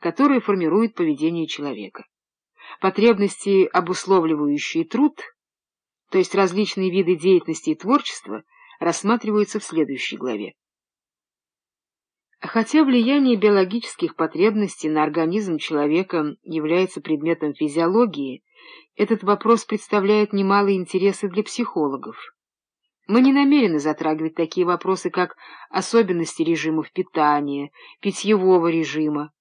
которые формируют поведение человека. Потребности, обусловливающие труд, то есть различные виды деятельности и творчества, рассматриваются в следующей главе. Хотя влияние биологических потребностей на организм человека является предметом физиологии, этот вопрос представляет немалые интересы для психологов. Мы не намерены затрагивать такие вопросы, как особенности режимов питания, питьевого режима,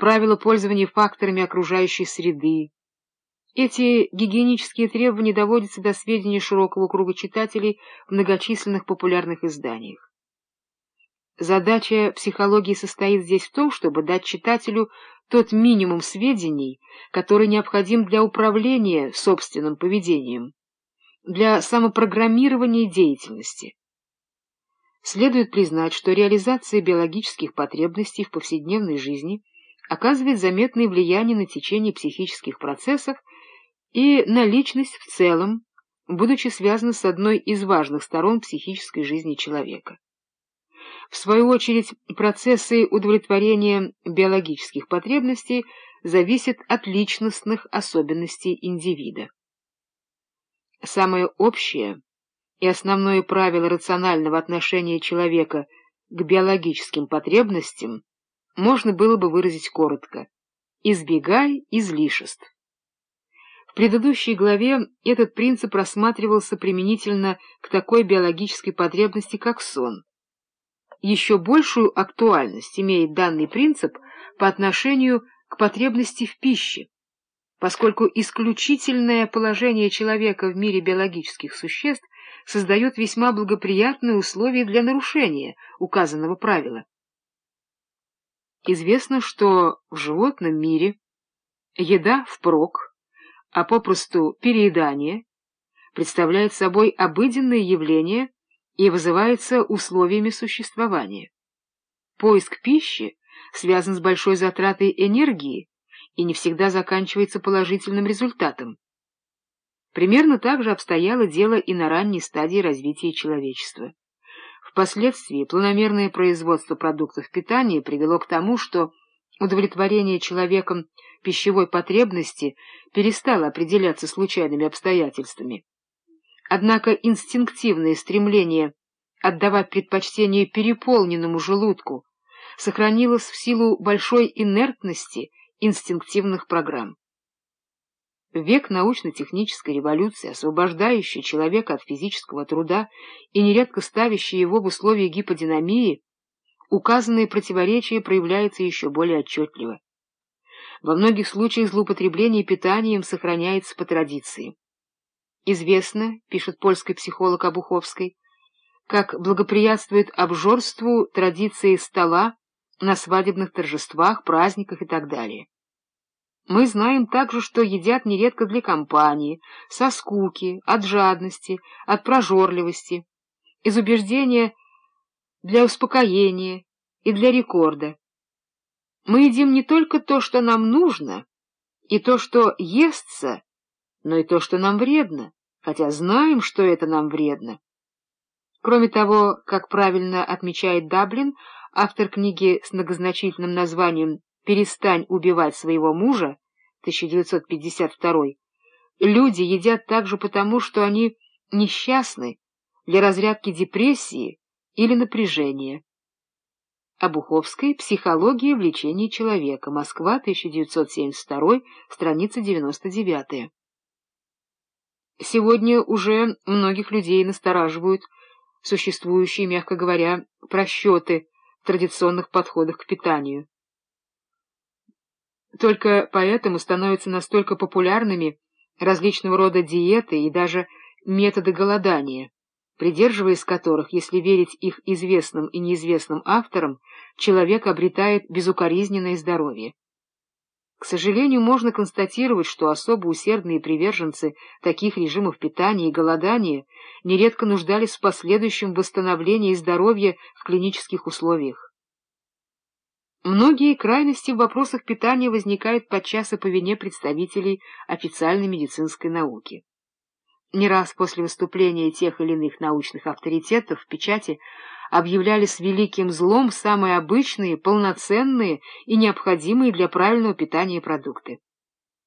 правила пользования факторами окружающей среды. Эти гигиенические требования доводятся до сведения широкого круга читателей в многочисленных популярных изданиях. Задача психологии состоит здесь в том, чтобы дать читателю тот минимум сведений, который необходим для управления собственным поведением, для самопрограммирования деятельности. Следует признать, что реализация биологических потребностей в повседневной жизни оказывает заметное влияние на течение психических процессов и на личность в целом, будучи связана с одной из важных сторон психической жизни человека. В свою очередь, процессы удовлетворения биологических потребностей зависят от личностных особенностей индивида. Самое общее и основное правило рационального отношения человека к биологическим потребностям можно было бы выразить коротко «избегай излишеств». В предыдущей главе этот принцип рассматривался применительно к такой биологической потребности, как сон еще большую актуальность имеет данный принцип по отношению к потребности в пище, поскольку исключительное положение человека в мире биологических существ создает весьма благоприятные условия для нарушения указанного правила. Известно, что в животном мире еда впрок, а попросту переедание, представляет собой обыденное явление, и вызывается условиями существования. Поиск пищи связан с большой затратой энергии и не всегда заканчивается положительным результатом. Примерно так же обстояло дело и на ранней стадии развития человечества. Впоследствии планомерное производство продуктов питания привело к тому, что удовлетворение человеком пищевой потребности перестало определяться случайными обстоятельствами. Однако инстинктивное стремление отдавать предпочтение переполненному желудку сохранилось в силу большой инертности инстинктивных программ. Век научно-технической революции, освобождающий человека от физического труда и нередко ставящий его в условия гиподинамии, указанное противоречие проявляется еще более отчетливо. Во многих случаях злоупотребление питанием сохраняется по традиции. Известно, пишет польский психолог Обуховский, как благоприятствует обжорству традиции стола на свадебных торжествах, праздниках и так далее. Мы знаем также, что едят нередко для компании, со скуки, от жадности, от прожорливости, из убеждения для успокоения и для рекорда. Мы едим не только то, что нам нужно, и то, что естся, но и то, что нам вредно, хотя знаем, что это нам вредно. Кроме того, как правильно отмечает Даблин, автор книги с многозначительным названием «Перестань убивать своего мужа» 1952 люди едят также потому, что они несчастны для разрядки депрессии или напряжения. Обуховской «Психология влечения человека. Москва, 1972, страница 99». Сегодня уже многих людей настораживают существующие, мягко говоря, просчеты в традиционных подходах к питанию. Только поэтому становятся настолько популярными различного рода диеты и даже методы голодания, придерживаясь которых, если верить их известным и неизвестным авторам, человек обретает безукоризненное здоровье. К сожалению, можно констатировать, что особо усердные приверженцы таких режимов питания и голодания нередко нуждались в последующем восстановлении здоровья в клинических условиях. Многие крайности в вопросах питания возникают подчас и по вине представителей официальной медицинской науки. Не раз после выступления тех или иных научных авторитетов в печати объявлялись великим злом самые обычные, полноценные и необходимые для правильного питания продукты.